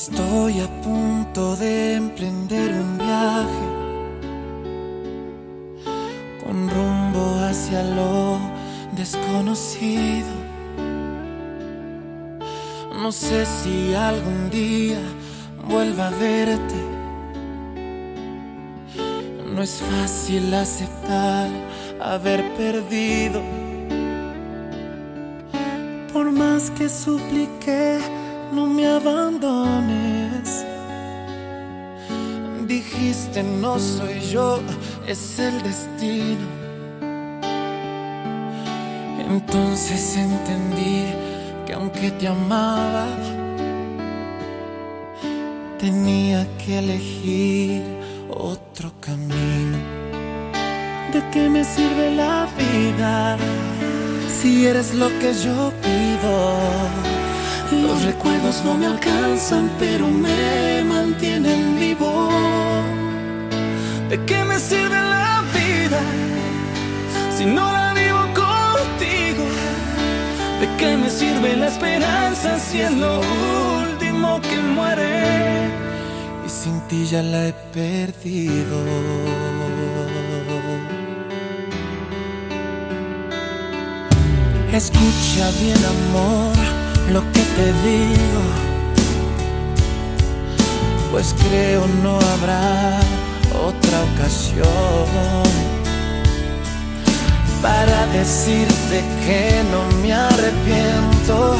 Estoy a punto de emprender un viaje con rumbo hacia lo desconocido. No sé si algún día vuelva a verte. No es fácil aceptar haber perdido. Por más que supliqué Dijiste no soy yo, es el destino. Entonces entendí que aunque te amaba, tenía que elegir otro camino. ¿De qué me sirve la vida si eres lo que yo pido? Los recuerdos no me alcanzan, pero me ¿De qué me sirve la esperanza si es lo último que muere? Y sin ti ya la he perdido. Escucha bien, amor lo que te digo, pues creo no habrá otra ocasión decirte que no me arrepiento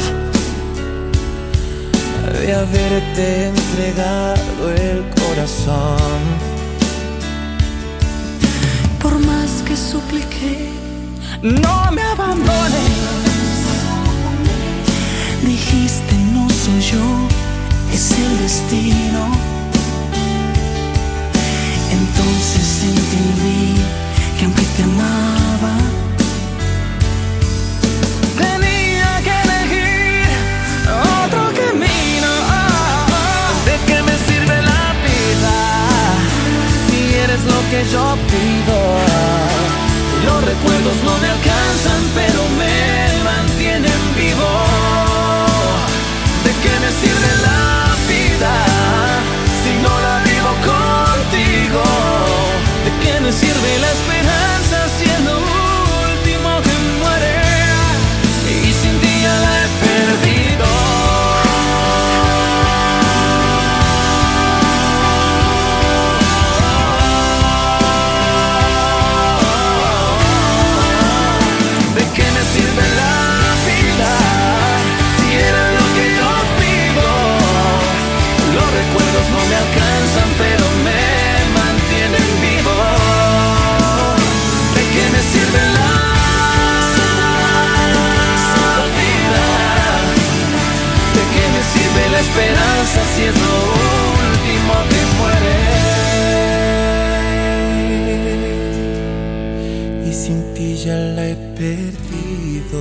de haberte entregado el corazón. Por más que supliqué, no me abandones Dijiste no soy yo, es el destino. Entonces entendí que aunque te amaba, que yo pido? Los recuerdos no me alcanzan, pero me esperanza si es lo último que muere. Y sin ti ya la he perdido.